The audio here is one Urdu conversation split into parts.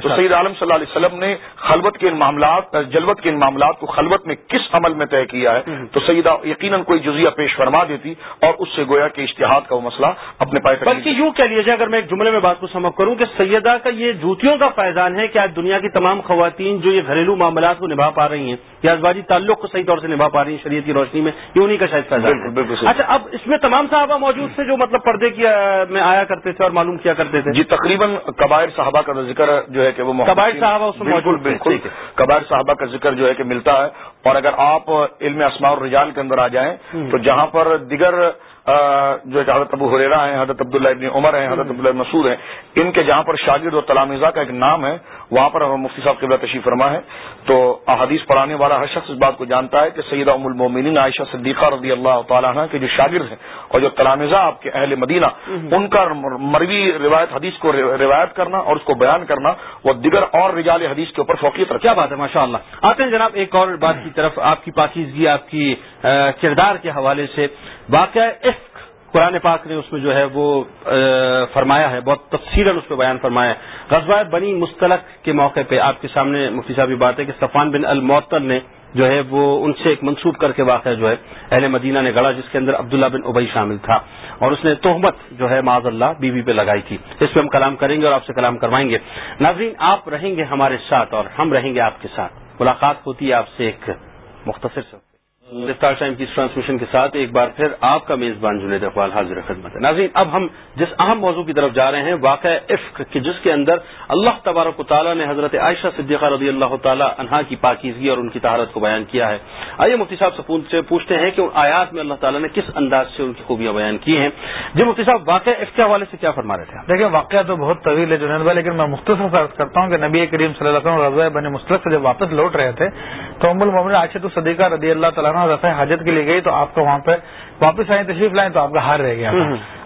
تو سعید عالم صلی اللہ علیہ وسلم نے خلوت کے ان معاملات جلوت کے ان معاملات کو خلوت میں کس عمل میں طے کیا ہے؟ تو سیدہ یقیناً کوئی جزیہ پیش فرما دیتی اور اس سے گویا کہ اشتہاد کا وہ مسئلہ اپنے پائے بلکہ یوں کہہ لیجیے اگر میں ایک جملے میں بات کو سمجھ کروں کہ سیدہ کا یہ جوتیوں کا فیضان ہے کہ آج دنیا کی تمام خواتین جو یہ گھریلو معاملات کو نبھا پا رہی ہیں یا ازواجی تعلق کو صحیح طور سے نبھا پا رہی ہیں شریعت کی روشنی میں یہ انہیں کا شاید فیضان اچھا اب اس میں تمام صحابہ موجود تھے جو مطلب پردے کی میں آیا کرتے تھے اور معلوم کیا کرتے تھے؟ جی تقریباً قبائر صحابہ کا ذکر جو ہے کہ وہ قبائر صحابہ اس میں بالکل بالکل۔ قبائر صحابہ کا ذکر جو ہے کہ ملتا ہے۔ اور اگر آپ علم اسماء الرجال کے اندر آ جائیں تو جہاں پر دیگر جو حضرت ابو حریرا ہیں حضرت عبداللہ ابن عمر ہیں حضرت عبداللہ مسعود ہیں ان کے جہاں پر شاگرد اور تلامزہ کا ایک نام ہے وہاں پر مفتی صاحب قبلہ تشریف فرما ہے۔ تو احادیث پڑھانے والا ہر شخص اس بات کو جانتا ہے کہ سیدہ ام المومنین عائشہ صدیقہ رضی اللہ تعالیٰ عنہ کے جو شاگرد ہیں اور جو تلامزہ آپ کے اہل مدینہ ان کا مروی روایت حدیث کو روایت کرنا اور اس کو بیان کرنا وہ دیگر اور رجال حدیث کے اوپر فوقیت کیا بات ہے ماشاء اللہ آتے ہیں جناب ایک اور بات کی طرف آپ کی پاکیزگی آپ کی کردار کے حوالے سے۔ واقعہ اس قرآن پاک نے اس میں جو ہے وہ فرمایا ہے، بہت تفصیل اس پہ بیان فرمایا ہے۔ غزوہ بنی مستلق کے موقع پہ آپ کے سامنے مفتی صاحب یہ بات ہے کہ صفان بن المعطل نے جو ہے وہ ان سے ایک منسوخ کر کے واقعہ جو ہے اہل مدینہ نے گڑا، جس کے اندر عبداللہ بن ابئی شامل تھا۔ اور اس نے تہمت جو ہے معذ اللہ بیوی پہ لگائی تھی۔ اس پہ ہم کلام کریں گے اور آپ سے کلام کروائیں گے۔ ناظرین، آپ رہیں گے ہمارے ساتھ اور ہم رہیں گے آپ کے ساتھ۔ ملاقات ہوتی ہے آپ سے ایک مختصر سے گرفتار ٹائم کی ٹرانسمیشن کے ساتھ ایک بار پھر آپ کا میزبان جنید اقبال حاضر خدمت ہے ناظرین، اب ہم جس اہم موضوع کی طرف جا رہے ہیں واقع عفق کہ جس کے اندر اللہ تبارک و تعالیٰ نے حضرت عائشہ صدیقہ رضی اللہ تعالیٰ عنہا کی پاکیزگی اور ان کی تہارت کو بیان کیا ہے۔ آئیے مفتی صاحب سے پوچھتے ہیں کہ ان آیات میں اللہ تعالیٰ نے کس انداز سے ان کی خوبیاں بیان کی ہیں؟ جی مفتی صاحب واقع عفق کے حوالے سے کیا فرما رہے تھے دیکھیں، واقعہ تو بہت طویل ہے جنید بھائی، لیکن میں مختصر کرتا ہوں کہ نبی کریم صلی اللہ علیہ وسلم بن مستق سے جب واپس لوٹ رہے تھے، تو ام المومن عائشہ صدیقہ رضی اللہ تعالیٰ رفع حاجت کے لیے گئی تو آپ کو وہاں پہ واپس آئیں تشریف لائیں تو آپ کا ہار رہ گیا۔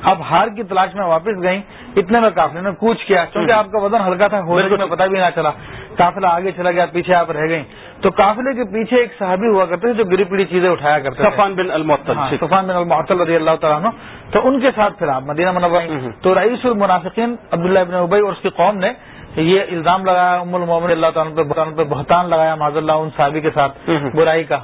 اب ہار کی تلاش میں واپس گئیں اتنے میں قافلے نے کوچ کیا۔ کیونکہ آپ کا وزن ہلکا تھا ہونے میں پتا بھی نہ چلا۔ قافلہ آگے چلا گیا پیچھے آپ رہ گئیں۔ تو قافلے کے پیچھے ایک صحابی ہوا کرتے تھے جو گری پیڑی چیزیں اٹھایا کرتے سفان بن المعطل ہاں، سفان بن المعطل رضی اللہ تعالیٰ تو ان کے ساتھ پھر آپ مدینہ منورہ تو رئیس المنافقین عبداللہ ابن ابئی اور اس کی قوم نے یہ الزام لگایا ام المومن اللہ تعالیٰ پہ بہتان لگایا معذ اللہ ان صحابی کے ساتھ برائی کا۔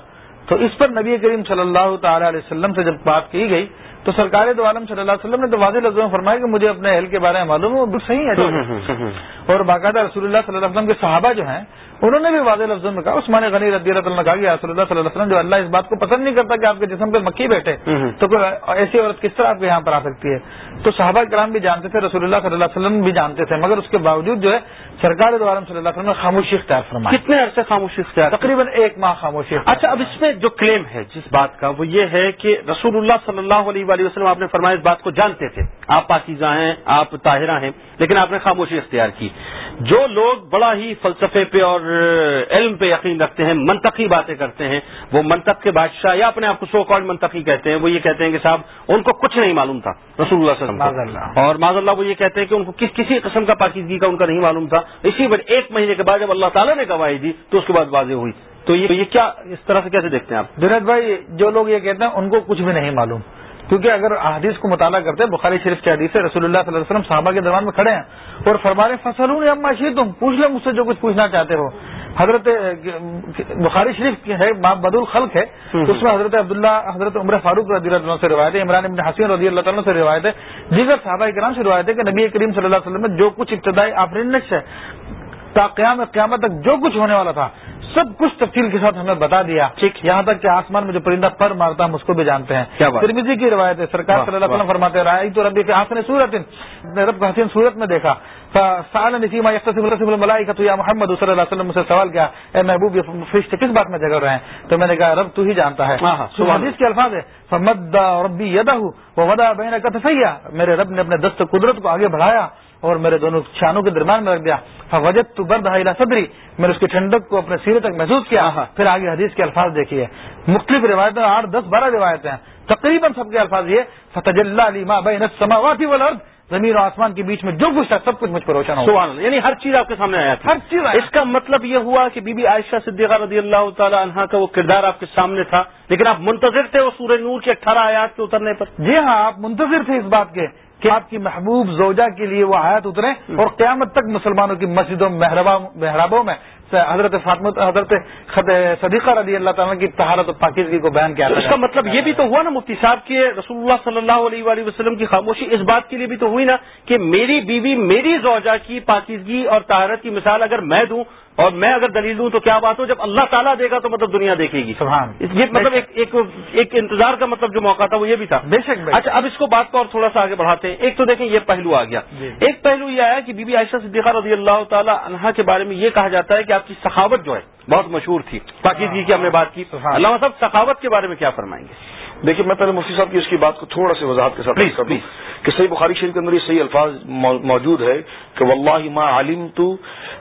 تو اس پر نبی کریم صلی اللہ تعالی علیہ وسلم سے جب بات کی گئی تو سرکار دو عالم صلی اللہ علیہ وسلم نے تو واضح لفظوں میں فرمایا کہ مجھے اپنے اہل کے بارے میں معلوم ہے وہ صحیح ہے اور باقاعدہ رسول اللہ صلی اللہ علیہ وسلم کے صحابہ جو ہیں انہوں نے بھی واضح لفظوں میں کہا عثمان غنی رضی اللہ تعالیٰ نے کہا کہ رسول اللہ صلی اللہ علیہ وسلم جو اللہ اس بات کو پسند نہیں کرتا کہ آپ کے جسم پہ مکھی بیٹھے تو کوئی ایسی عورت کس طرح آپ کے یہاں پر آ سکتی ہے؟ تو صحابہ کرام بھی جانتے تھے رسول اللہ صلی اللہ علیہ وسلم بھی جانتے تھے مگر اس کے باوجود جو ہے سرکار دو عالم صلی اللہ علیہ وسلم نے خاموشی اختیار فرمایا کتنے عرصے خاموشی اختیار تقریباً ایک ماہ خاموشی اچھا اب اس میں جو کلیم ہے جس بات کا وہ یہ ہے کہ رسول اللہ صلی اللہ علیہ وسلم آپ نے فرمایا اس بات کو جانتے تھے۔ آپ پاکیزہ ہیں آپ طاہرہ ہیں لیکن آپ نے خاموشی اختیار کی۔ جو لوگ بڑا ہی فلسفے پہ اور علم پہ یقین رکھتے ہیں، منطقی باتیں کرتے ہیں، وہ منطق کے بادشاہ یا اپنے آپ کو سو کال منطقی کہتے ہیں، وہ یہ کہتے ہیں کہ صاحب، ان کو کچھ نہیں معلوم تھا، رسول اللہ صلی اللہ علیہ وسلم اور معذ اللہ وہ یہ کہتے ہیں کہ ان کو کس، کسی قسم کا پاکیزگی کا ان کا نہیں معلوم تھا۔ اسی وجہ ایک مہینے کے بعد جب اللہ تعالیٰ نے گواہی دی، تو اس کے بعد واضح ہوئی۔ تو یہ کیا، اس طرح سے کیسے دیکھتے ہیں آپ؟ جنید بھائی، جو لوگ یہ کہتے ہیں، ان کو کچھ بھی نہیں معلوم۔ کیونکہ اگر حدیث کو مطالعہ کرتے ہیں بخاری شریف کی حدیث ہے رسول اللہ صلی اللہ علیہ وسلم صحابہ کے درمیان میں کھڑے ہیں اور فرمارے فصل ہوں اما شی تم پوچھ لیں مجھ سے جو کچھ پوچھنا چاہتے ہو۔ حضرت بخاری شریف ہے بد الخلق ہے۔ اس میں حضرت عبداللہ حضرت عمر فاروق رضی اللہ عنہ سے روایت ہے عمران ابن حسین رضی اللہ تعالیٰ سے روایت ہے۔ دیگر صحابہ کرام سے روایت ہے کہ نبی کریم صلی اللہ علیہ وسلم میں جو کچھ ابتدائی آفرینش ہے تا قیام قیامت تک جو کچھ ہونے والا تھا سب کچھ تفصیل کے ساتھ ہمیں بتا دیا۔ ٹھیک یہاں تک کہ آسمان میں جو پرندہ پر مارتا ہم اس کو بھی جانتے ہیں۔ ترمیزی کی روایت ہے سرکار صلی اللہ علیہ وسلم فرماتے رائے تو ربی کے حسن صورت رب کو حسین صورت میں دیکھا۔ سال نسیما ملائی کا تو یا محمد صلی اللہ علیہ وسلم سے سوال کیا اے محبوب یہ فرشتے کس بات میں جگڑ رہے ہیں؟ تو میں نے کہا رب تو ہی جانتا ہے۔ حدیث کے الفاظ ہے فمد ربی وہ ودا بہن کا میرے رب نے اپنے دست قدرت کو آگے بڑھایا۔ اور میرے دونوں شانوں کے درمیان میں رکھ دیا۔ وجد تو برد حیلا صدری میں نے اس کی ٹھنڈک کو اپنے سیرے تک محسوس کیا۔ پھر آگے حدیث کے الفاظ دیکھیے۔ مختلف روایتیں آٹھ دس بارہ روایتیں تقریباً سب کے الفاظ یہ فتح اللہ علی ماں بین سماواتی والارض زمین اور آسمان کے بیچ میں جو کچھ تھا سب کچھ مجھ پر روشن ہو یعنی ہر چیز آپ کے سامنے آیا تھا۔ ہر چیز اس کا مطلب یہ ہوا کہ بی بی عائشہ صدیقہ رضی اللہ تعالیٰ عنہ کا وہ کردار آپ کے سامنے تھا۔ لیکن آپ منتظر تھے وہ سورج نور کے اٹھارہ آیات کے اترنے پر۔ جی ہاں آپ منتظر تھے اس بات کے۔ کہ آپ کی محبوب زوجہ کے لیے وہ آیت اترے اور قیامت تک مسلمانوں کی مسجدوں محرابوں میں۔ حضرت فاطمت حضرت صدیقہ رضی اللہ تعالیٰ کی تہارت و پاکیزگی کو بیان کیا اس کا مطلب یہ بھی تو ہوا نا مفتی صاحب کے رسول اللہ صلی اللہ علیہ وآلہ وسلم کی خاموشی اس بات کے لیے بھی تو ہوئی نا کہ میری بیوی میری زوجہ کی پاکیزگی اور تہارت کی مثال اگر میں دوں اور میں اگر دلیل دوں تو کیا بات ہو؟ جب اللہ تعالیٰ دے گا تو مطلب دنیا دیکھے گی۔ سبحان یہ مطلب ایک ایک, ایک انتظار کا مطلب جو موقع تھا وہ یہ بھی تھا۔ بے شک اچھا اب اس کو بات کو اور تھوڑا سا آگے بڑھاتے ہیں۔ ایک تو دیکھیں یہ پہلو آ گیا۔ جی۔ ایک پہلو یہ آیا کہ بی بی عائشہ صدیقہ رضی اللہ تعالیٰ عنہا کے بارے میں یہ کہا جاتا ہے کہ آپ کی سخاوت جو ہے بہت مشہور تھی۔ پاکیزگی کی ہم نے بات کی۔ اللہ۔ صاحب سخاوت کے بارے میں کیا فرمائیں گے؟ دیکھیے میں پہلے مفتی صاحب کی اس کی بات کو تھوڑا سی وضاحت کے ساتھ کر دوں کہ صحیح بخاری شریف کے اندر یہ صحیح الفاظ موجود ہے کہ واللہ ما علم تو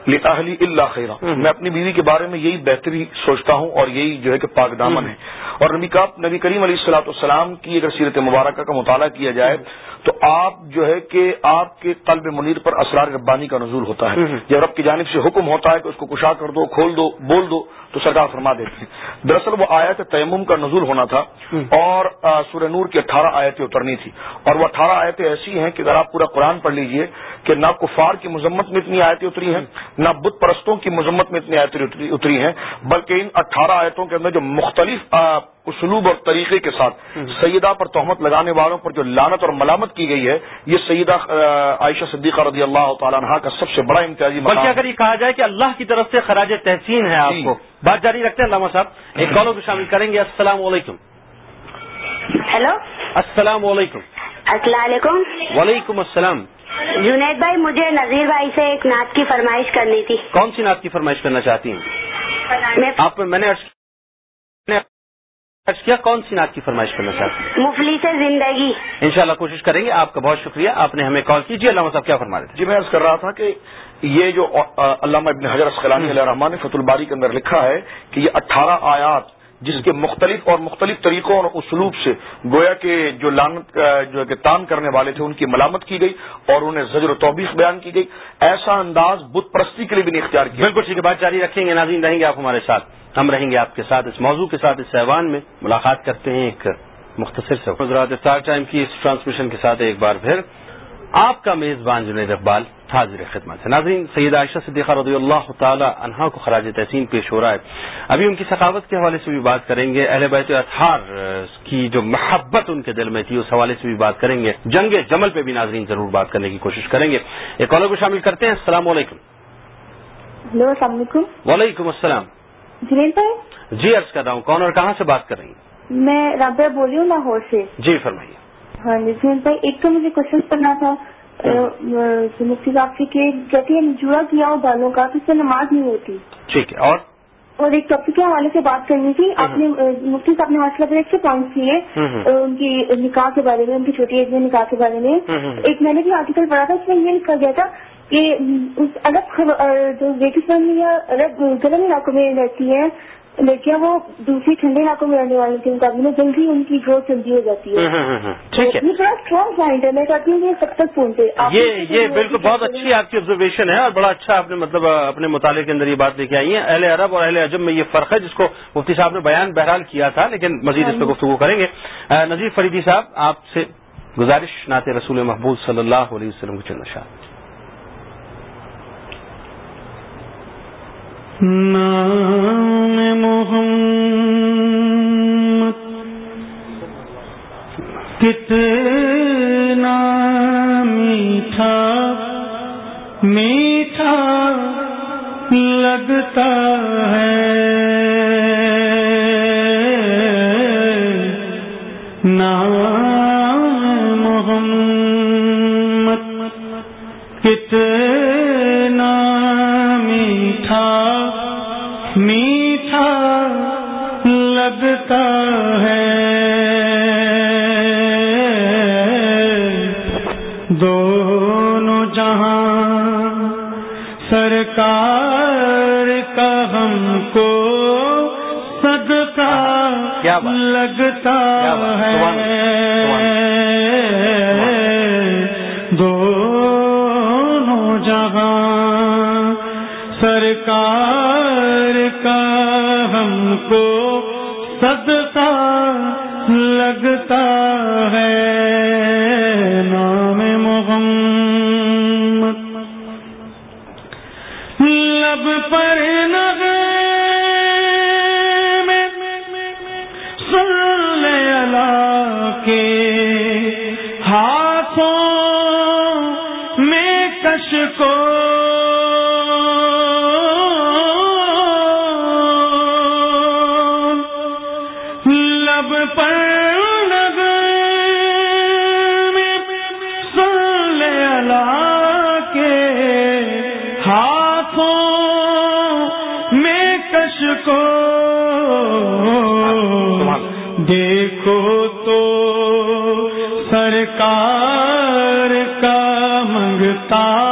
لہلی اللہ خیرہ میں اپنی بیوی کے بارے میں یہی بہتری سوچتا ہوں اور یہی جو ہے کہ پاک دامن ہے۔ اور نبی کا نبی کریم علیہ السلاۃ والسلام کی اگر سیرت مبارکہ کا مطالعہ کیا جائے تو آپ جو ہے کہ آپ کے قلب منیر پر اسرار ربانی کا نزول ہوتا ہے جب رب کی جانب سے حکم ہوتا ہے کہ اس کو کشا کر دو کھول دو بول دو تو سرکار فرما دیتے ہیں۔ دراصل وہ آیت تیمم کا نزول ہونا تھا اور سورہ نور کی اٹھارہ آیتیں اترنی تھی اور وہ اٹھارہ آیتیں ایسی ہیں کہ اگر آپ پورا قرآن پڑھ لیجیے کہ نہ کفار کی مذمت میں اتنی آیتیں اتری ہیں نہ بت پرستوں کی مذمت میں اتنی آیتیں اتری ہیں بلکہ ان اٹھارہ آیتوں کے اندر جو مختلف اسلوب اور طریقے کے ساتھ سیدہ پر تہمت لگانے والوں پر جو لانت اور ملامت کی گئی ہے یہ سیدہ عائشہ صدیقہ رضی اللہ تعالیٰ عنہ کا سب سے بڑا امتیازی بلکہ اگر یہ کہا جائے کہ اللہ کی طرف سے خراج تحسین ہے آپ جی۔ کو بات جاری رکھتے ہیں علامہ صاحب۔ ایک کالوں کو شامل کریں گے۔ السلام علیکم۔ ہیلو السلام علیکم۔ السلام علیکم۔ وعلیکم السلام۔ جنید بھائی مجھے نذیر بھائی سے ایک نعت کی فرمائش کرنی تھی۔ کون سی نعت کی فرمائش کرنا چاہتی ہیں؟ آپ میں نے کیا؟ کون سی نعت کی فرمائش کرنا چاہتی ہیں؟ مفلی سے زندگی۔ انشاءاللہ کوشش کریں گے آپ کا بہت شکریہ۔ آپ نے ہمیں کال کیجیے علامہ صاحب کیا فرما رہے تھے؟ جی میں عرض کر رہا تھا کہ یہ جو علامہ ابن حضرت اسخلانی علیہ رحمان نے فت الباری کے اندر لکھا ہے کہ یہ اٹھارہ آیات جس کے مختلف اور مختلف طریقوں اور اسلوب سے گویا کے جو لانت جو کہ تان کرنے والے تھے ان کی ملامت کی گئی اور انہیں زجر و توبیخ بیان کی گئی۔ ایسا انداز بت پرستی کے لیے بھی نہیں اختیار کیا۔ بالکل ٹھیک ہے بات جاری رکھیں گے ناظرین رہیں گے آپ ہمارے ساتھ۔ ہم رہیں گے آپ کے ساتھ اس موضوع کے ساتھ اس سیوان میں ملاقات کرتے ہیں ایک مختصر سے۔ حضرات اسٹار ٹائم کی اس ٹرانسمیشن کے ساتھ ایک بار پھر آپ کا میزبان جنید اقبال۔ حاضر خدمت ہے۔ ناظرین سید عائشہ صدیقہ رضی اللہ تعالی عنہا کو خراج تحسین پیش ہو رہا ہے۔ ابھی ان کی ثقافت کے حوالے سے بھی بات کریں گے۔ اہل بیت اطہار کی جو محبت ان کے دل میں تھی اس حوالے سے بھی بات کریں گے۔ جنگ جمل پہ بھی ناظرین ضرور بات کرنے کی کوشش کریں گے۔ ایک کالر کو شامل کرتے ہیں۔ السلام علیکم۔ ہلو السلام علیکم۔ وعلیکم السلام۔ جنید بھائی؟ جی عرض کر رہا ہوں کون اور کہاں سے بات کر رہی ہیں میں رابعہ بول رہی ہوں لاہور سے۔ جی فرمائیے۔ ہاں جی جنید بھائی ایک تو مجھے کوشچن کرنا تھا۔ مفتی صاحب سے کہ کہتے ہیں جڑا کیا ہو بالوں کا تو اس سے نماز نہیں ہوتی۔ ٹھیک ہے اور؟ اور ایک ٹاپک کے حوالے سے بات کرنی تھی۔ آپ نے مفتی صاحب نے ماشاء اللہ اچھے پوائنٹ کیے ان کی نکاح کے بارے میں ان کی چھوٹی ایج میں نکاح کے بارے میں۔ ایک میں نے بھی آرٹیکل پڑھا تھا اس میں یہ لکھا گیا تھا کہ الگ جو ریگستان یا الگ گرم علاقوں میں رہتی ہیں لڑکیاں وہ دوسری ٹھنڈے علاقوں میں رہنے والے کے مقابلے میں جلدی ان کی گروتھ جلدی ہو جاتی ہے۔ یہ بڑا اسٹرانگ پوائنٹ ہے میں چاہتی ہوں یہ سب تک پہنچے۔ یہ یہ بالکل بہت اچھی آپ کی آبزرویشن ہے اور بڑا اچھا آپ نے مطلب اپنے مطالعے کے اندر یہ بات لے کے آئی ہیں اہل عرب اور اہل عجم میں یہ فرق ہے جس کو مفتی صاحب نے بیان بہرحال کیا تھا لیکن مزید اس پہ گفتگو کریں گے۔ نذیر فریدی صاحب آپ سے گزارش نعت رسول محبوب صلی اللہ علیہ وسلم کے چند شاہ نام محمد کتنا میٹھا میٹھا لگتا ہے کو صدقہ لگتا ہے۔ دونوں جہاں سرکار دیکھو تو سرکار کا منگتا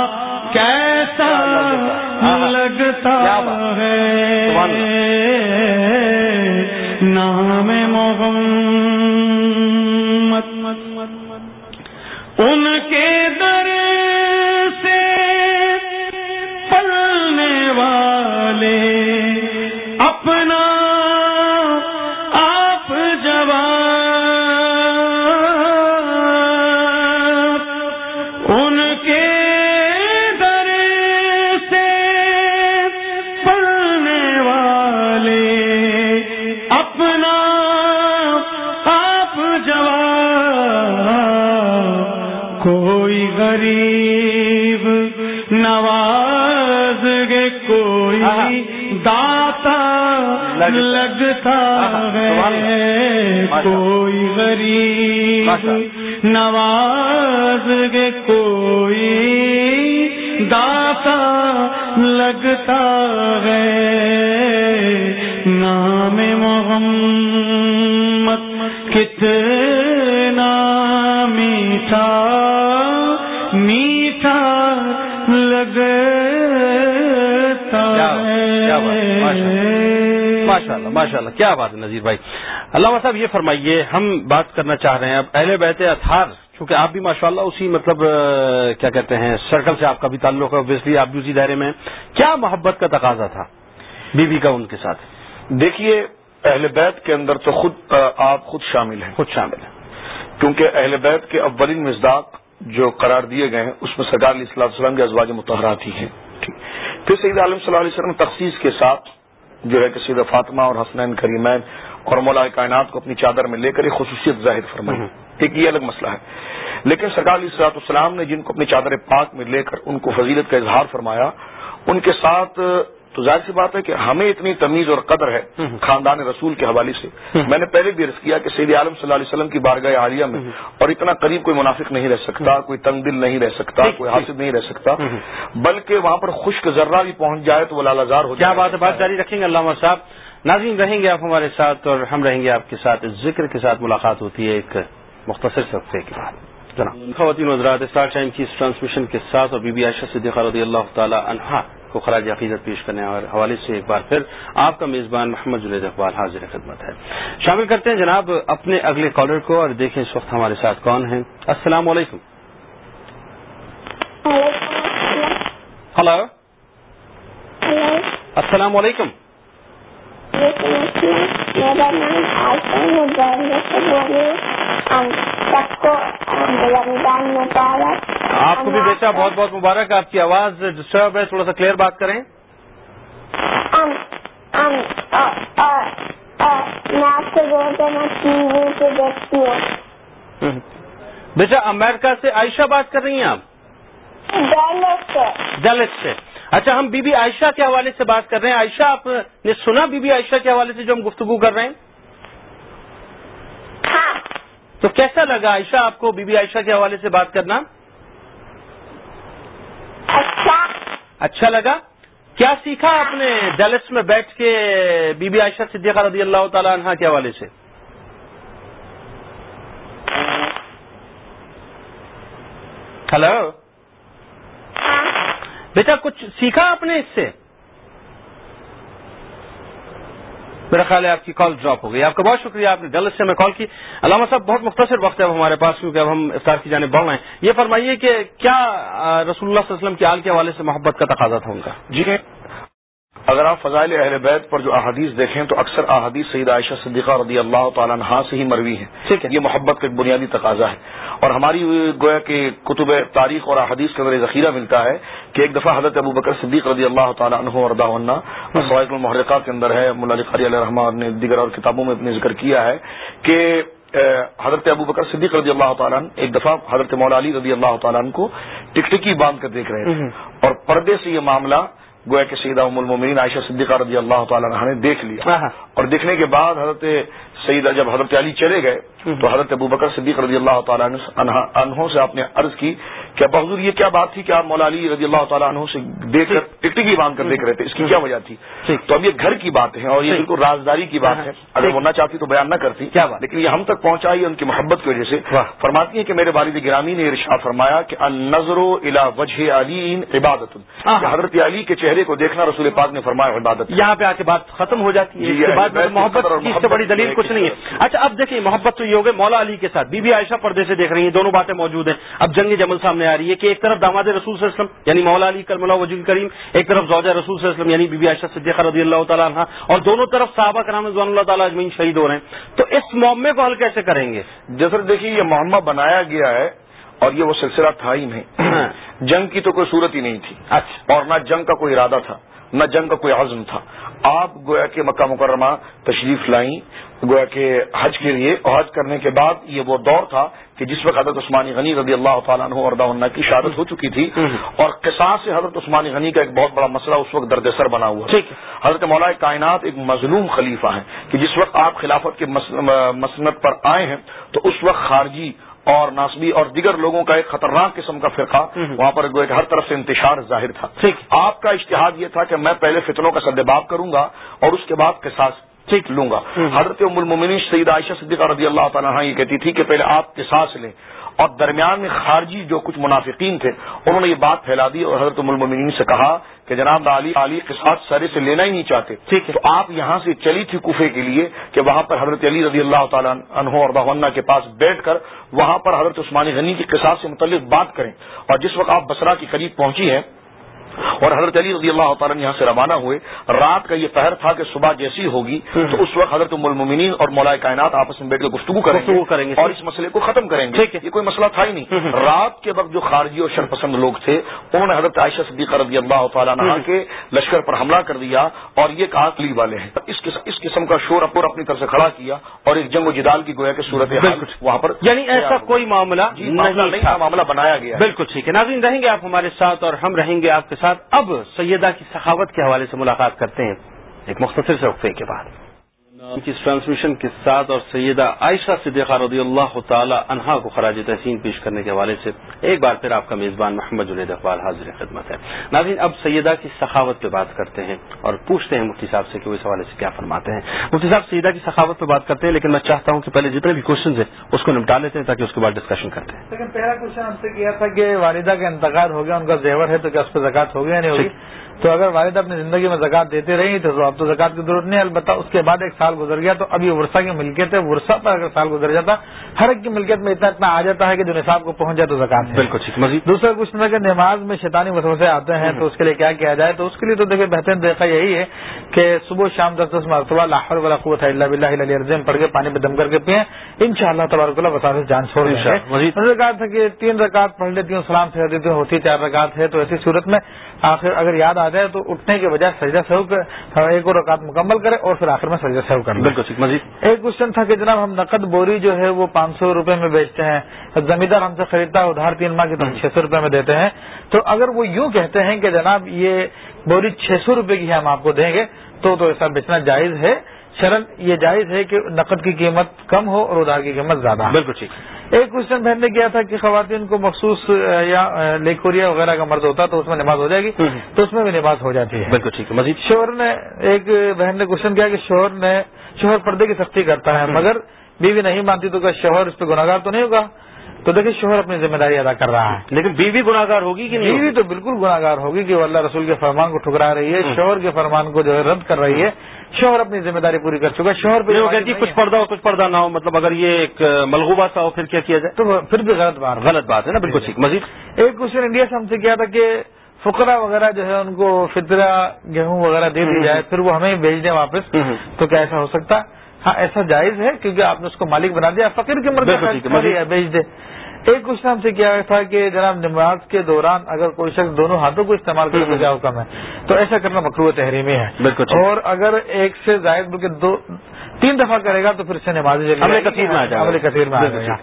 کوئی غریب نواز گے کوئی داتا لگتا ہے۔ نام محمد کتنا میٹھا میٹھا لگتا ماشاء اللہ ماشاء اللہ کیا بات ہے نذیر بھائی۔ علامہ صاحب یہ فرمائیے ہم بات کرنا چاہ رہے ہیں اب اہل بیت اطہار چونکہ آپ بھی ماشاء اللہ اسی مطلب کیا کہتے ہیں سرکل سے آپ کا بھی تعلق ہے اوبیسلی آپ بھی اسی دائرے میں کیا محبت کا تقاضا تھا بیوی بی کا ان کے ساتھ؟ دیکھیے اہل بیت کے اندر تو خود آپ خود شامل ہیں۔ خود شامل ہے کیونکہ اہل بیت کے اولین مزداق جو قرار دیے گئے ہیں اس میں سرکار علیہ السلام وسلم کے ازواج متحرات ہی ہیں۔ پھر سید عالم صلی اللہ علیہ وسلم تخصیص کے ساتھ جو ہے کہ سید فاطمہ اور حسنین کریمین اور مولا کائنات کو اپنی چادر میں لے کر ایک خصوصیت ظاہر فرمائی۔ ایک یہ الگ مسئلہ ہے۔ لیکن سرکار علیہ السلاط السلام نے جن کو اپنی چادر پاک میں لے کر ان کو فضیلت کا اظہار فرمایا ان کے ساتھ تو ظاہر سی بات ہے کہ ہمیں اتنی تمیز اور قدر ہے خاندان رسول کے حوالے سے۔ میں نے پہلے بھی عرض کیا کہ سید عالم صلی اللہ علیہ وسلم کی بارگاہ عالیہ میں اور اتنا قریب کوئی منافق نہیں رہ سکتا کوئی تنگ دل نہیں رہ سکتا کوئی حاصل نہیں رہ سکتا۔ بلکہ وہاں پر خشک ذرہ بھی پہنچ جائے تو وہ لالازار ہو کیا بات بات جاری رکھیں گے علامہ صاحب۔ ناظرین رہیں گے آپ ہمارے ساتھ اور ہم رہیں گے آپ کے ساتھ۔ ذکر کے ساتھ ملاقات ہوتی ہے ایک مختصر صفحے کے بعد۔ جناب۔ خواتین حضرات اسٹار ٹائم کی اس ٹرانسمیشن کے ساتھ اور بی بی عائشہ صدیقہ رضی اللہ تعالی عنہا کو خراج عقیدت پیش کرنے اور حوالے سے ایک بار پھر آپ کا میزبان محمد جنید اقبال حاضر خدمت ہے۔ شامل کرتے ہیں جناب اپنے اگلے کالر کو اور دیکھیں اس وقت ہمارے ساتھ کون ہیں۔ السلام علیکم۔ ہلو السلام علیکم۔ میرا نام عائشہ مبارک سے بولی ہم سب کو رمضان مبارک آپ کو بھی بیٹا بہت بہت مبارک آپ کی آواز ڈسٹرب ہے تھوڑا سا کلیئر بات کریں میں آپ کو ٹی وی پہ دیکھتی ہوں بیٹا امریکہ سے عائشہ بات کر رہی ہیں آپ ڈیلے سے۔ ڈلت سے۔ اچھا ہم بی بی عائشہ کے حوالے سے بات کر رہے ہیں۔ عائشہ آپ نے سنا بی بی عائشہ کے حوالے سے جو ہم گفتگو کر رہے ہیں؟ ہاں۔ تو کیسا لگا عائشہ آپ کو بی بی عائشہ کے حوالے سے بات کرنا؟ اچھا۔ اچھا لگا۔ کیا سیکھا آپ نے ڈیلس میں بیٹھ کے بی بی عائشہ صدیقہ رضی اللہ تعالی عنہ کے حوالے سے؟ ہلو؟ بیٹا کچھ سیکھا آپ نے اس سے؟ میرا خیال ہے آپ کی کال ڈراپ ہو گئی۔ آپ کا بہت شکریہ، آپ نے جلد سے میں کال کی۔ علامہ صاحب، بہت مختصر وقت ہے اب ہمارے پاس، کیونکہ اب ہم افطار کی جانب بڑھ رہے ہیں۔ یہ فرمائیے کہ کیا رسول اللہ صلی اللہ علیہ وسلم کی آل کے حوالے سے محبت کا تقاضا تھا ان کا؟ جی اگر آپ فضائل اہل بیت پر جو احادیث دیکھیں تو اکثر احادیث سعید عائشہ صدیقہ رضی اللہ تعالیٰ عنہ سے ہی مروی ہیں۔ ٹھیک ہے۔ یہ محبت کا ایک بنیادی تقاضا ہے۔ اور ہماری گویا کہ کتب تاریخ اور احادیث کے اندر ذخیرہ ملتا ہے کہ ایک دفعہ حضرت ابو بکر صدیق رضی اللہ تعالیٰ عنہ وردا عنہ فوائد المحرقات کے اندر ہے۔ ملا علی قاری علیہ رحمان نے دیگر اور کتابوں میں اپنے ذکر کیا ہے کہ حضرت ابو بکر صدیق رضی اللہ تعالیٰ عنہ ایک دفعہ حضرت مولا علی رضی اللہ تعالیٰ عنہ کو ٹکٹکی باندھ کر دیکھ رہے تھے۔ اور پردے سے یہ معاملہ گویا کہ سیدہ ام المومنین عائشہ صدیقہ رضی اللہ تعالیٰ عنہ نے دیکھ لیا۔ اور دیکھنے کے بعد حضرت سیدہ جب حضرت علی چلے گئے تو حضرت ابو بکر صدیق رضی اللہ تعالیٰ عنہ سے آپ نے عرض کی کہ اب حضور یہ کیا بات تھی کہ آپ مولا علی رضی اللہ تعالیٰ عنہ سے دیکھ کر ٹکٹکی باندھ کر دیکھ رہے تھے اس کی کیا وجہ تھی؟ تو اب یہ گھر کی بات ہے اور یہ بالکل رازداری کی بات ہے۔ اگر وہ نہ چاہتی تو بیان نہ کرتی۔ کیا بات۔ لیکن یہ ہم تک پہنچائی ان کی محبت کی وجہ سے۔ فرماتی ہیں کہ میرے والد گرامی نے ارشاد فرمایا کہ نظر و الا وجہ علی عبادت حضرت علی کے چہرے کو دیکھنا رسول پاک نے فرمایا عبادت۔ یہاں پہ آ کے بات ختم ہو جاتی ہے۔ محبت اس سے بڑی دلیل کچھ نہیں ہے۔ اچھا اب دیکھیں محبت تو یہ ہوگی مولا علی کے ساتھ۔ بی بی عائشہ پردے سے دیکھ رہی ہیں دونوں باتیں موجود ہیں۔ اب جنگ جمل سامنے آ رہی ہے کہ ایک طرف داماد رسول صلی اللہ علیہ وسلم یعنی مولا علی کرم اللہ وجود کریم ایک طرف زوجہ رسول صلی اللہ علیہ وسلم یعنی بی بی عائشہ صدیقہ رضی اللہ تعالیٰ عنہ اور دونوں طرف صحابہ کرام رضوان اللہ تعالیٰ اجمین شہید ہو رہے ہیں۔ تو اس معمے کو حل کیسے کریں گے؟ جیسے دیکھیے یہ معمہ بنایا گیا ہے اور یہ وہ سلسلہ تھا ہی نہیں۔ جنگ کی تو کوئی صورت ہی نہیں تھی۔ اچھا۔ اور نہ جنگ کا کوئی ارادہ تھا نہ جنگ کا کوئی عزم تھا۔ آپ گویا کہ مکہ مکرمہ تشریف لائیں گویا کہ حج کے لیے اور حج کرنے کے بعد یہ وہ دور تھا کہ جس وقت حضرت عثمانی غنی رضی اللہ تعالیٰ عنہ اور اللہ کی شہادت ہو چکی تھی اور قصاص سے حضرت عثمانی غنی کا ایک بہت بڑا مسئلہ اس وقت درد سر بنا ہوا ٹھیک حضرت مولا کائنات ایک مظلوم خلیفہ ہیں کہ جس وقت آپ خلافت کے مسنت پر آئے ہیں تو اس وقت خارجی اور ناسبی اور دیگر لوگوں کا ایک خطرناک قسم کا فرقہ وہاں پر ہر طرف سے انتشار ظاہر تھا۔ آپ کا اشتہاد یہ تھا کہ میں پہلے فتنوں کا سدباب کروں گا اور اس کے بعد قصاص ٹھیک لوں گا۔ حضرت ام المومنین سعید عائشہ صدیقہ رضی اللہ تعالیٰ یہ کہتی تھی کہ پہلے آپ قصاص لیں اور درمیان میں خارجی جو کچھ منافقین تھے انہوں نے یہ بات پھیلا دی اور حضرت ام المومنین سے کہا کہ جناب علی علی کے ساتھ سرے سے لینا ہی نہیں چاہتے۔ ٹھیک ہے۔ تو آپ یہاں سے چلی تھی کوفے کے لیے کہ وہاں پر حضرت علی رضی اللہ تعالیٰ عنہ اور بہنا کے پاس بیٹھ کر وہاں پر حضرت عثمانی غنی کی قصاص سے متعلق بات کریں۔ اور جس وقت آپ بسرا کے قریب پہنچی ہیں اور حضرت علی رضی اللہ تعالیٰ یہاں سے روانہ ہوئے۔ رات کا یہ پہر تھا کہ صبح جیسی ہوگی تو اس وقت حضرت المومنین اور مولا کائنات آپس میں بیٹھ کے گفتگو کریں گے کریں گے اور اس مسئلے کو ختم کریں گے۔ یہ کوئی مسئلہ تھا ہی نہیں۔ رات کے وقت جو خارجی اور شرپسند لوگ تھے انہوں نے حضرت عائشہ صدیقہ رضی اللہ تعالیٰ عنہ کے لشکر پر حملہ کر دیا اور یہ کہا کلی والے ہیں۔ اس قسم کا شور اپور اپنی طرف سے کھڑا کیا اور ایک جنگ و جدال کی گویا کہ صورت وہاں پر یعنی ایسا کوئی معاملہ نہیں معاملہ بنایا گیا بالکل ٹھیک ہے۔ ناظرین رہیں گے آپ ہمارے ساتھ اور ہم رہیں گے آپ کے ساتھ۔ ساتھ اب سیدہ کی سخاوت کے حوالے سے ملاقات کرتے ہیں ایک مختصر سے وقفے کے بعد۔ کی ٹرانسمیشن کے ساتھ اور سیدہ عائشہ صدیقہ رضی اللہ تعالی عنہا کو خراج تحسین پیش کرنے کے حوالے سے ایک بار پھر آپ کا میزبان محمد جنید اقبال حاضر خدمت ہے۔ ناظرین اب سیدہ کی سخاوت پہ بات کرتے ہیں اور پوچھتے ہیں مفتی صاحب سے کہ وہ اس حوالے سے کیا فرماتے ہیں۔ مفتی صاحب سیدہ کی سخاوت پہ بات کرتے ہیں لیکن میں چاہتا ہوں کہ پہلے جتنے بھی کوشچن ہیں اس کو نمٹا لیتے ہیں تاکہ اس کے بعد ڈسکشن کرتے ہیں۔ لیکن پہلا کوشچن ہم سے کیا تھا کہ والدہ کا انتقال ہو گیا ان کا زیور ہے تو کیا اس پہ زکات ہو گیا نہیں؟ ہوگی تو اگر والدہ اپنی زندگی میں زکات دیتے رہی تو اب تو زکات کی ضرورت نہیں البتہ اس کے بعد ایک سال گزر گیا تو اب یہ ورثہ کی ملکیت ہے ورثہ پر اگر سال گزر جاتا ہر ایک کی ملکیت میں اتنا اتنا آ جاتا ہے کہ جو نصاب کو پہنچ جائے تو زکات بالکل ٹھیک مزید۔ دوسرا کچھ نہ کہ نماز میں شیطانی وسوسے آتے ہیں تو اس کے لیے کیا کیا جائے؟ تو اس کے لیے تو دیکھیں بہترین طریقہ یہی ہے کہ صبح شام دس دس مرتبہ لاہور والا قوت اللہ بلّہ ارزم پڑھ کے پانی پہ دم کر کے پیئیں۔ ان شاء اللہ تبارک اللہ وساف جان چھوڑ انہوں نے کہا تھا کہ تین رکعت پڑھ لیتی ہوں سلام پھیر دیتی ہوں ہوتی چار رکعت ہے۔ تو ایسی صورت میں آخر اگر یاد آ جائے تو اٹھنے کے بجائے سجدہ سہو کر ایک اور رکعت مکمل کرے اور پھر آخر میں سجدہ سہو کر بالکل ایک کوشچن تھا کہ جناب ہم نقد بوری جو ہے وہ پانچ سو روپے میں بیچتے ہیں زمیندار ہم سے خریدتا ہے ادھار تین ماہ کی تو ہم چھ سو روپے میں دیتے ہیں۔ تو اگر وہ یوں کہتے ہیں کہ جناب یہ بوری چھ سو روپے کی ہم آپ کو دیں گے تو ایسا بیچنا جائز ہے۔ شرن یہ جائز ہے کہ نقد کی قیمت کم ہو اور ادھار کی قیمت زیادہ۔ بالکل ٹھیک۔ ایک کوشچن بہن نے کیا تھا کہ خواتین کو مخصوص یا لیکوریا وغیرہ کا مرض ہوتا تو اس میں نماز ہو جائے گی تو اس میں بھی نماز ہو جاتی ہے۔ بالکل ٹھیک ہے مزید۔ شوہر نے ایک بہن نے کوشچن کیا کہ شوہر نے شوہر پردے کی سختی کرتا ہے مگر بیوی نہیں مانتی تو کیا شوہر اس پہ گناگار تو نہیں ہوگا؟ تو دیکھیں شوہر اپنی ذمہ داری ادا کر رہا ہے۔ لیکن بیوی گناگار ہوگی کہ بیوی تو بالکل گناگار ہوگی کہ وہ اللہ رسول کے فرمان کو ٹھکرا رہی ہے شوہر کے فرمان کو جو ہے رد کر رہی ہے۔ شوہر اپنی ذمہ داری پوری کر چکا شوہر پہ کہتی کچھ پردہ ہو کچھ پردہ نہ ہو مطلب اگر یہ ایک ملغوبہ سا ہو پھر کیا کیا جائے؟ تو پھر بھی غلط بات غلط بات ہے نا بالکل ٹھیک۔ مزید؟ ایک کوشچن انڈیا سے ہم سے کیا تھا کہ فقرا وغیرہ جو ہے ان کو فطرہ گیہوں وغیرہ دے دی جائے پھر وہ ہمیں بھیج دیں واپس۔ تو کیا ایسا ہو سکتا؟ ہاں ایسا جائز ہے کیونکہ آپ نے اس کو مالک بنا دیا فقیر کی مرضی بھیج دے۔ ایک کوشچن ہم سے کیا تھا کہ جناب نماز کے دوران اگر کوئی شخص دونوں ہاتھوں کو استعمال کرے تو کیا حکم ہے؟ تو ایسا کرنا مقروع تحریمی ہے۔ بالکل اور اگر ایک سے زائد بلکہ دو تین دفعہ کرے گا تو پھر سے نماز کثیر میں آ جائے گا۔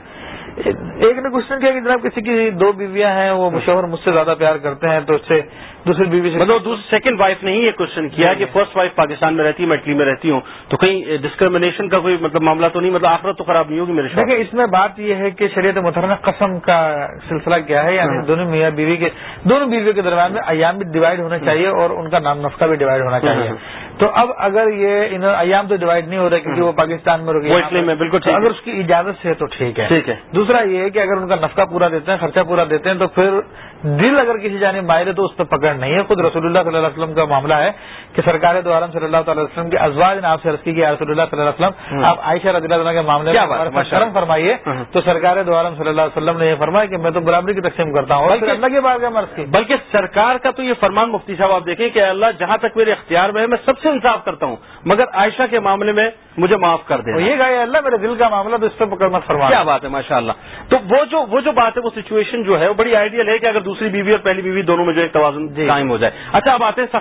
ایک نے کوشچن کیا کہ جناب کسی کی دو بیویاں ہیں وہ مشہور مجھ سے زیادہ پیار کرتے ہیں تو اس سے دوسری بیوی سے مطلب سیکنڈ وائف نے ہی یہ کوشچن کیا کہ فرسٹ وائف پاکستان میں رہتی ہے میں اٹلی میں رہتی ہوں۔ تو کہیں ڈسکرمنیشن کا کوئی مطلب معاملہ تو نہیں؟ مطلب آخرت تو خراب نہیں ہوگی میرے دیکھیں اس میں بات یہ ہے کہ شریعت محترمہ قسم کا سلسلہ کیا ہے یعنی ہاں۔ دونوں میاں بیوی کے دونوں بیویوں کے درمیان میں ایام بھی ڈیوائڈ ہونا چاہیے اور ان کا نام نفقہ بھی ڈیوائڈ ہونا چاہیے۔ ہاں۔ تو اب اگر یہ ایام تو ڈیوائڈ نہیں ہو رہا کیونکہ وہ پاکستان میں رکے میں بالکل اگر اس کی اجازت سے تو ٹھیک ہے۔ ٹھیک ہے۔ دوسرا یہ ہے کہ اگر ان کا نفقہ پورا دیتے ہیں خرچہ پورا دیتے ہیں تو پھر دل اگر کسی جانب مائرے تو اس پہ پکڑ نہیں ہے۔ خود رسول اللہ صلی اللہ علیہ وسلم کا معاملہ ہے کہ سرکار دو عالم صلی اللہ تعالی وسلم کے ازواج نے آپ سے رسکی کیا رسول اللہ صلی اللہ علیہ وسلم آپ عائشہ رضی اللہ عنہ کے معاملے میں شرم فرمائیے۔ تو سرکار دو عالم صلی اللہ علیہ وسلم نے یہ فرمایا کہ میں تو برابری کی تقسیم کرتا ہوں اور اللہ کے مرض کی۔ بلکہ سرکار کا تو یہ فرمان مفتی صاحب آپ دیکھیں کہ اللہ جہاں تک میرے اختیار میں ہے میں سب سے انصاف کرتا ہوں۔ مگر عائشہ کے معاملے میں مجھے معاف کر دیں یہ گائے اللہ میرے دل کا معاملہ تو اس پہ پکڑ مت فرما۔ کیا بات ہے ماشاء اللہ تو وہ جو وہ جو بات ہے وہ سچویشن جو ہے وہ بڑی آئیڈیل ہے کہ اگر دوسری بیوی اور پہلی بیوی دونوں میں جو ایک توازن جی۔ قائم ہو جائے۔ اچھا اب آتے ہیں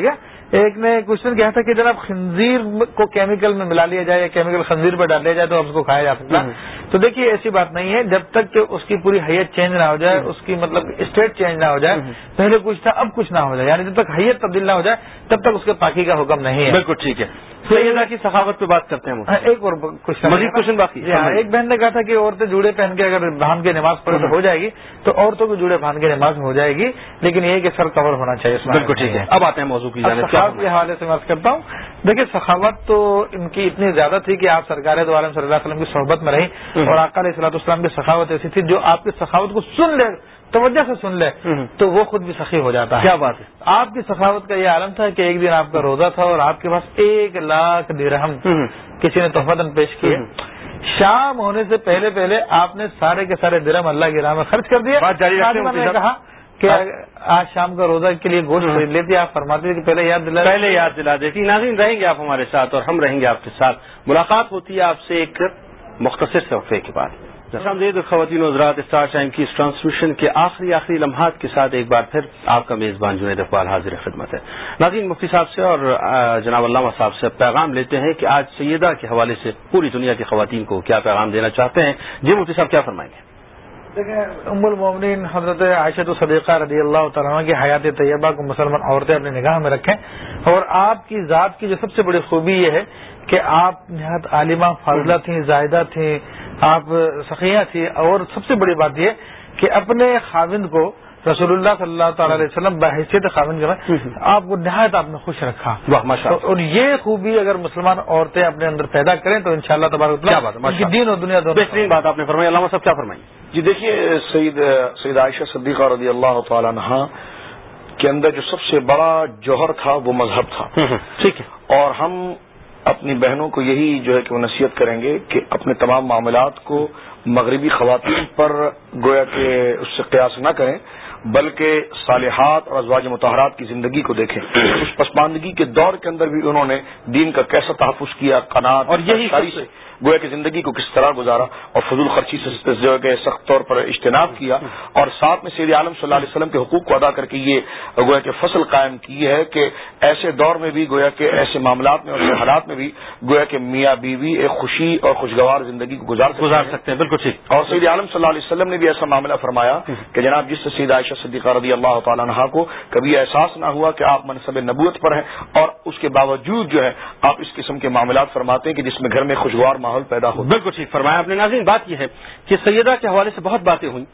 گیا۔ ایک نے کوشچن کیا تھا کہ جناب خنزیر کو کیمیکل میں ملا لیا جائے یا کیمیکل خنزیر پہ ڈال لیا جائے تو اس کو کھایا جا سکتا۔ تو دیکھیے ایسی بات نہیں ہے۔ جب تک کہ اس کی پوری حیت چینج نہ ہو جائے اس کی مطلب اسٹیٹ چینج نہ ہو جائے پہلے کچھ تھا اب کچھ نہ ہو جائے۔ یعنی جب تک حیت تبدیل نہ ہو جائے تب تک اس کے پاکی کا حکم نہیں ہے۔ بالکل ٹھیک ہے۔ سیدہ کی سخاوت پہ بات کرتے ہیں ہاں، ایک اور مزید کوشچن باقی ہاں، ایک بہن نے کہا تھا کہ عورتیں جوڑے پہن کے اگر بھان کے نماز پڑھے تو ہو جائے گی۔ تو عورتوں کو جوڑے پہن کے نماز ہو جائے گی لیکن یہ کہ سر کور ہونا چاہیے بالکل ٹھیک ہے۔ اب آتے ہیں موضوع کی سخاوت کے حوالے سے بات کرتا ہوں۔ دیکھیے سخاوت تو ان کی اتنی زیادہ تھی کہ آپ سرکار دو عالم صلی اللہ علیہ وسلم کی صحبت میں رہی اور آکال صلاح السلام کی سخاوت ایسی تھی جو آپ کی سخاوت کو سن لے۔ توجہ سے سن لے تو وہ خود بھی سخی ہو جاتا ہے۔ کیا بات ہے؟ آپ کی سخاوت کا یہ عالم تھا کہ ایک دن آپ کا روزہ تھا اور آپ کے پاس ایک لاکھ درہم کسی نے تحفہ دن پیش کیے۔ شام ہونے سے پہلے پہلے آپ نے سارے کے سارے درہم اللہ کی راہ میں خرچ کر دیے۔ بات جاری نے کہا کہ آج شام کا روزہ کے لیے گوشت خرید لیتے آپ فرماتے کہ پہلے یاد دلا۔ پہلے یاد دلا دیتی ناظرین رہیں گے آپ ہمارے ساتھ اور ہم رہیں گے آپ کے ساتھ۔ ملاقات ہوتی ہے آپ سے ایک مختصر صفحے کے بعد۔ اچھا۔ شامدید خواتین حضرات، اسٹار ٹائم کی اس ٹرانسمیشن کے آخری آخری لمحات کے ساتھ ایک بار پھر آپ کا میزبان جنید اقبال حاضر خدمت ہے۔ ناظرین، مفتی صاحب سے اور جناب علامہ صاحب سے پیغام لیتے ہیں کہ آج سیدہ کے حوالے سے پوری دنیا کی خواتین کو کیا پیغام دینا چاہتے ہیں۔ جی مفتی صاحب، کیا فرمائیں گے؟ دیکھیں، ام المومنین حضرت عائشہ صدیقہ رضی اللہ تعالیٰ کی حیات طیبہ کو مسلمان عورتیں اپنی نگاہ میں رکھیں۔ اور آپ کی ذات کی جو سب سے بڑی خوبی یہ ہے کہ آپ نہایت عالمہ، فاضلہ تھیں، زائدہ تھیں، آپ سخیاں تھیں۔ اور سب سے بڑی بات یہ کہ اپنے خاوند کو رسول اللہ صلی اللہ تعالی علیہ وسلم بحیثیت خاوند کے آپ کو نہایت آپ نے خوش رکھا۔ اور یہ خوبی اگر مسلمان عورتیں اپنے اندر پیدا کریں تو ان شاء اللہ تبارک دین اور دنیا دونوں بہترین بات آپ نے فرمائی علامہ صاحب کیا فرمائی؟ جی دیکھیے سعید سعید عائشہ صدیقہ رضی اللہ تعالیٰ عنہ کے اندر جو سب سے بڑا جوہر تھا وہ مذہب تھا۔ ٹھیک ہے۔ اور ہم اپنی بہنوں کو یہی جو ہے کہ وہ نصیحت کریں گے کہ اپنے تمام معاملات کو مغربی خواتین پر گویا کہ اس سے قیاس نہ کریں۔ بلکہ صالحات اور ازواج متحرات کی زندگی کو دیکھیں۔ اس پسماندگی کے دور کے اندر بھی انہوں نے دین کا کیسا تحفظ کیا قناعت اور یہی سے گویا کی زندگی کو کس طرح گزارا اور فضول خرچی سے جو کہ سخت طور پر اجتناب کیا۔ اور ساتھ میں سید عالم صلی اللہ علیہ وسلم کے حقوق کو ادا کر کے یہ گویا کہ فصل قائم کی ہے کہ ایسے دور میں بھی گویا کہ ایسے معاملات میں اور ایسے حالات میں بھی گویا کہ میاں بیوی ایک خوشی اور خوشگوار زندگی کو گزار گزار سکتے ہیں بالکل ٹھیک۔ اور سید عالم صلی اللہ علیہ وسلم نے بھی ایسا معاملہ فرمایا کہ جناب جس سے سید عائشہ صدیقہ رضی اللہ تعالیٰ عنہ کو کبھی احساس نہ ہوا کہ آپ منصب نبوت پر ہیں اور اس کے باوجود جو ہے آپ اس قسم کے معاملات فرماتے ہیں کہ جس میں گھر میں خوشگوار ماحول پیدا ہو بالکل ٹھیک فرمایا آپ نے۔ ناظرین، بات یہ ہے کہ سیدہ کے حوالے سے بہت باتیں ہوئیں۔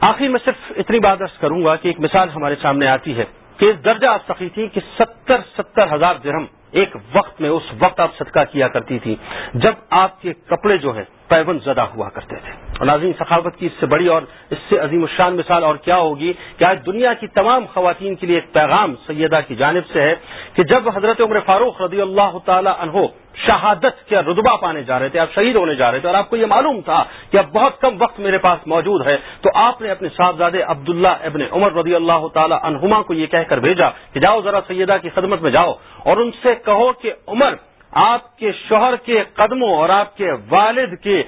آخر میں صرف اتنی بات ارض کروں گا کہ ایک مثال ہمارے سامنے آتی ہے کہ درجہ آپ سخی تھی کہ ستر ستر ہزار درہم ایک وقت میں اس وقت آپ صدقہ کیا کرتی تھی جب آپ کے کپڑے جو ہیں پیون زدہ ہوا کرتے تھے۔ اور ناظرین، سخاوت کی اس سے بڑی اور اس سے عظیم الشان مثال اور کیا ہوگی کہ آج دنیا کی تمام خواتین کے لیے ایک پیغام سیدہ کی جانب سے ہے کہ جب حضرت عمر فاروق رضی اللہ تعالی عنہ شہادت کے رتبہ پانے جا رہے تھے، آپ شہید ہونے جا رہے تھے اور آپ کو یہ معلوم تھا کہ اب بہت کم وقت میرے پاس موجود ہے، تو آپ نے اپنے صاحبزادے عبداللہ ابن عمر رضی اللہ تعالی عنہما کو یہ کہہ کر بھیجا کہ جاؤ ذرا سیدہ کی خدمت میں جاؤ اور ان سے کہو کہ عمر آپ کے شوہر کے قدموں اور آپ کے والد کے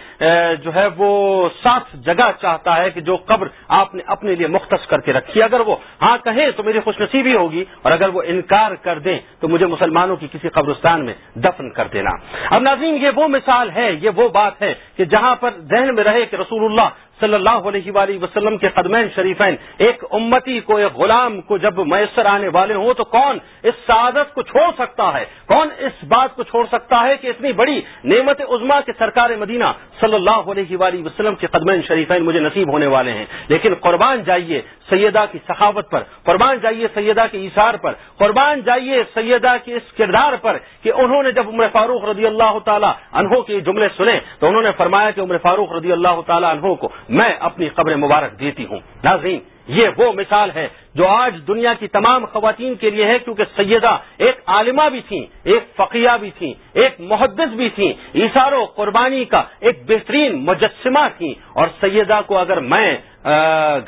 جو ہے وہ ساتھ جگہ چاہتا ہے کہ جو قبر آپ نے اپنے لیے مختص کر کے رکھی۔ اگر وہ ہاں کہیں تو میری خوش نصیبی ہوگی اور اگر وہ انکار کر دیں تو مجھے مسلمانوں کی کسی قبرستان میں دفن کر دینا۔ اب ناظرین، یہ وہ مثال ہے، یہ وہ بات ہے کہ جہاں پر ذہن میں رہے کہ رسول اللہ صلی اللہ علیہ وآلہ وسلم کے قدمین شریفین، ایک امتی کو، ایک غلام کو جب میسر آنے والے ہوں تو کون اس سعادت کو چھوڑ سکتا ہے؟ کون اس بات کو چھوڑ سکتا ہے کہ اتنی بڑی نعمت عظما کے سرکار مدینہ صلی اللہ علیہ وآلہ وسلم کے قدمین شریفین مجھے نصیب ہونے والے ہیں؟ لیکن قربان جائیے سیدہ کی سخاوت پر، قربان جائیے سیدہ کے اشار پر، قربان جائیے سیدہ کے اس کردار پر کہ انہوں نے جب عمر فاروق رضی اللہ تعالیٰ انہوں کے جملے سنے تو انہوں نے فرمایا کہ عمر فاروق رضی اللہ تعالیٰ انہوں کو میں اپنی قبر مبارک دیتی ہوں۔ ناظرین یہ وہ مثال ہے جو آج دنیا کی تمام خواتین کے لیے ہے، کیونکہ سیدہ ایک عالمہ بھی تھیں، ایک فقیہ بھی تھیں، ایک محدث بھی تھیں۔ اشار و قربانی کا ایک بہترین مجسمہ تھیں۔ اور سیدہ کو اگر میں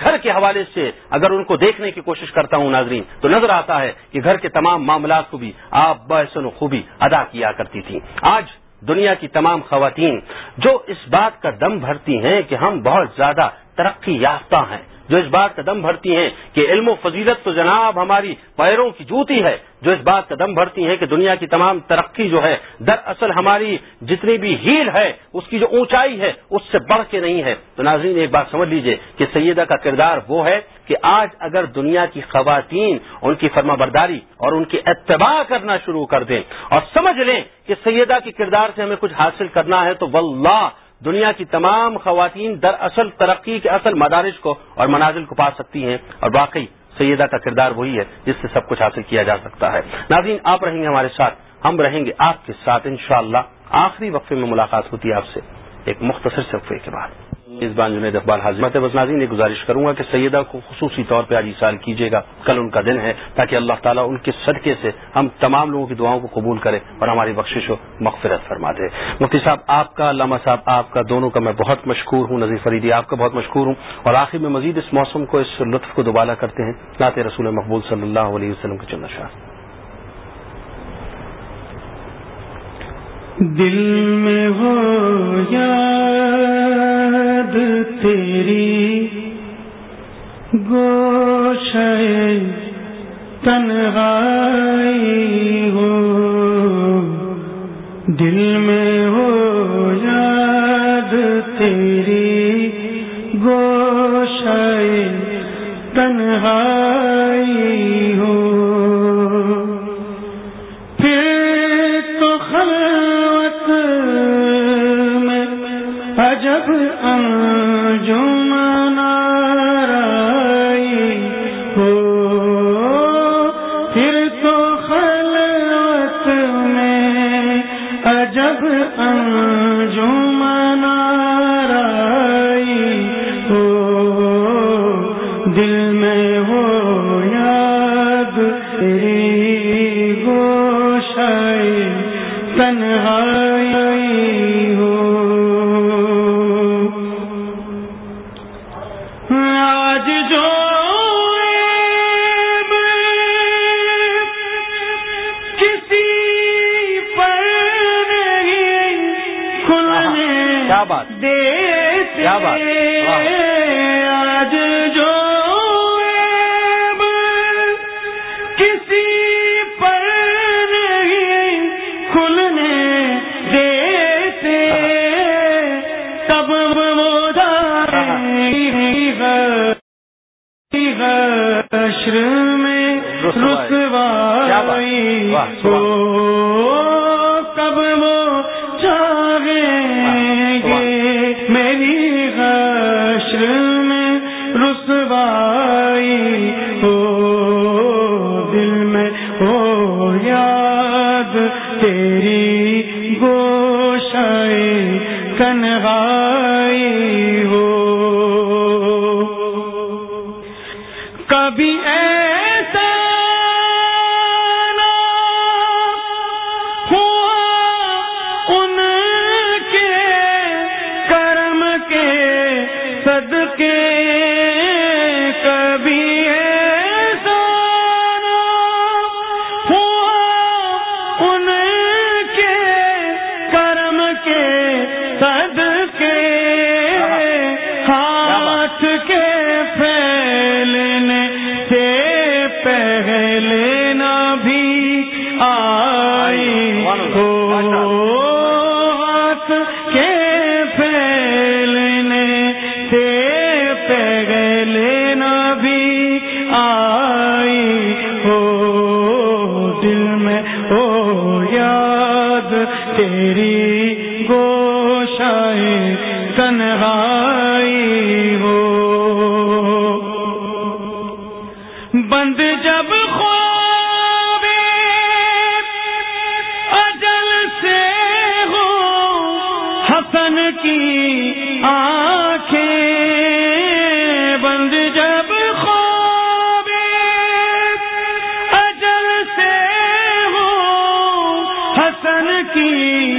گھر کے حوالے سے اگر ان کو دیکھنے کی کوشش کرتا ہوں ناظرین، تو نظر آتا ہے کہ گھر کے تمام معاملات کو بھی آپ بحسن و خوبی ادا کیا کرتی تھیں۔ آج دنیا کی تمام خواتین جو اس بات کا دم بھرتی ہیں کہ ہم بہت زیادہ ترقی یافتہ ہیں۔ جو اس بات کا دم بھرتی ہیں کہ علم و فضیلت تو جناب ہماری پیروں کی جوتی ہے، جو اس بات کا دم بھرتی ہیں کہ دنیا کی تمام ترقی جو ہے، دراصل ہماری جتنی بھی ہیل ہے، اس کی جو اونچائی ہے، اس سے بڑھ کے نہیں ہے۔ تو ناظرین، ایک بات سمجھ لیجیے کہ سیدہ کا کردار وہ ہے کہ آج اگر دنیا کی خواتین ان کی فرما برداری اور ان کی اتباع کرنا شروع کر دیں اور سمجھ لیں کہ سیدہ کے کردار سے ہمیں کچھ حاصل کرنا ہے، تو واللہ دنیا کی تمام خواتین در اصل ترقی کے اصل مدارج کو اور منازل کو پا سکتی ہیں اور واقعی سیدہ کا کردار وہی ہے جس سے سب کچھ حاصل کیا جا سکتا ہے۔ ناظرین، آپ رہیں گے ہمارے ساتھ۔ ہم رہیں گے آپ کے ساتھ انشاءاللہ آخری وقفے میں ملاقات ہوتی ہے آپ سے، ایک مختصر سے وقفے کے بعد۔ میزبان جنید اقبال حاضر بس ناظرین یہ گزارش کروں گا کہ سیدہ کو خصوصی طور پہ آج سال کیجیے گا، کل ان کا دن ہے، تاکہ اللہ تعالیٰ ان کے صدقے سے ہم تمام لوگوں کی دعاؤں کو قبول کرے اور ہماری بخشش و مغفرت فرما دے۔ مفتی صاحب، آپ کا، علامہ صاحب، آپ کا دونوں کا میں بہت مشکور ہوں، نظیر فریدی آپ کا بہت مشکور ہوں اور آخر میں مزید اس موسم کو، اس لطف کو دوبارہ کرتے ہیں۔ نعت رسول مقبول صلی اللہ علیہ وسلم کے چند شاہ۔ دل میں ہو یاد تیری گوش تنہائی ہو۔ دل میں ہو یاد تیری گوش تنہائی کیا بات؟ آج جو کسی پر نہیں کھلنے دیتے تب گے حشر میں؟ رسوائی ہو کی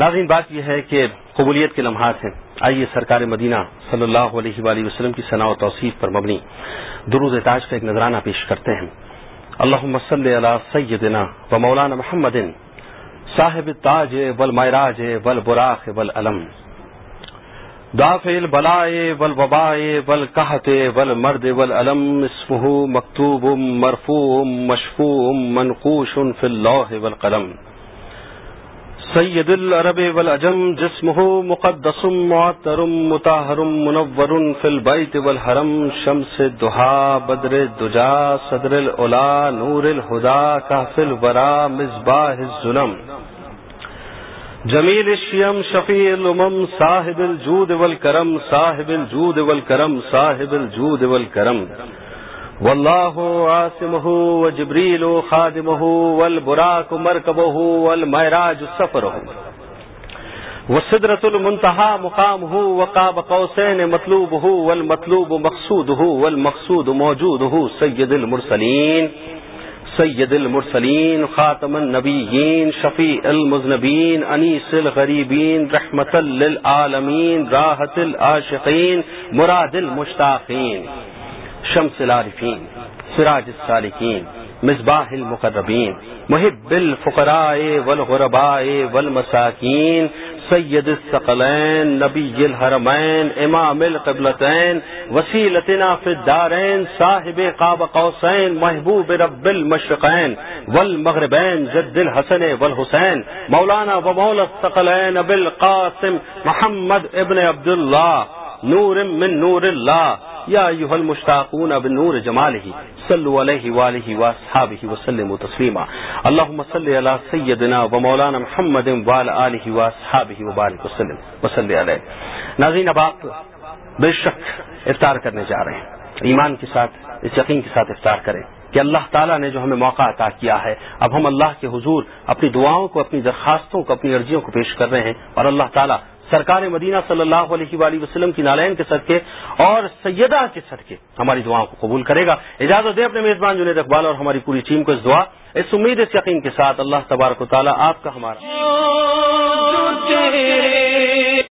ناظرین بات یہ ہے کہ قبولیت کے لمحات ہیں۔ آئیے سرکار مدینہ صلی اللہ علیہ وآلہ وسلم کی ثناء و توصیف پر مبنی درود تاج کا ایک نذرانہ پیش کرتے ہیں۔ اللہ صلی علی سیدنا و مولانا محمد صاحب التاج والمعراج والبراق والعلم۔ دافع البلاء والوباء والقحط والمرد والعلم۔ اسمه مکتوب مرفوع مشفوع منقوش في اللوح والقلم۔ سید العرب والعجم جسمه مقدس، معطر مطهر منور في البيت والحرم، شمس الضحى بدر الدجى صدر العلا نور الهدى كهف الورى مصباح الظلم۔ جمیل الشیم، شفیع الامم صاحب الجود والکرم صاحب الجود والکرم، صاحب الجود والکرم، صاحب الجود والکرم۔ واللہ عاصمہ وجبریل خادمہ والبراق مرکبہ والمعراج سفرہ وسدرة المنتہى مقامہ وقاب قوسین مطلوبہ والمطلوب مقصودہ والمقصود موجودہ سید المرسلین سید المرسلین خاتم النبیین شفیع المذنبین انیس الغریبین رحمت للعالمین راحت العاشقین مراد المشتاقین شمس العارفین، سراج السالکین، مصباح المقربین، محب الفقراء والغرباء والمساکین، سید الثقلین، نبی الحرمین، امام القبلتین، وسیلتنا فی الدارین، صاحب قاب قوسین، محبوب رب المشرقین والمغربین، جد الحسن والحسین، مولانا و مولا الثقلین ابو القاسم محمد ابن عبداللہ نور من نور اللہ یا ایها المشتاقون بنور جماله، صلوا علیہ وآلہ واصحابہ وسلم تسلیما. اللهم صل علی سیدنا و مولانا محمد وعلى آلہ واصحابہ وبارک وسلم. وصلی علیہ. ناظرین، اب آپ بے شک افطار کرنے جا رہے ہیں. ایمان کے ساتھ اس یقین کے ساتھ افطار کریں کہ اللہ تعالیٰ نے جو ہمیں موقع عطا کیا ہے، اب ہم اللہ کے حضور اپنی دعاؤں کو، اپنی درخواستوں کو، اپنی عرضیوں کو پیش کر رہے ہیں اور اللہ تعالیٰ سرکار مدینہ صلی اللہ علیہ وآلہ وسلم کی نالین کے صدقے اور سیدہ کے صدقے ہماری دعاؤں کو قبول کرے گا۔ اجازت دے اپنے میزبان جنید اقبال اور ہماری پوری ٹیم کو اس دعا، اس امید، اس یقین کے ساتھ اللہ تبارک و تعالیٰ آپ کا ہمارا۔